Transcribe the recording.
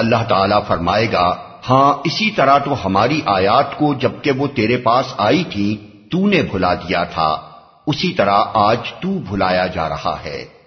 اللہ تعالیٰ فرمائے گا ہاں اسی طرح تو ہماری آیات کو جبکہ وہ تیرے پاس آئی تھی، تو نے بھلا دیا تھا۔ اسی طرح آج تو بھلایا جا رہا ہے۔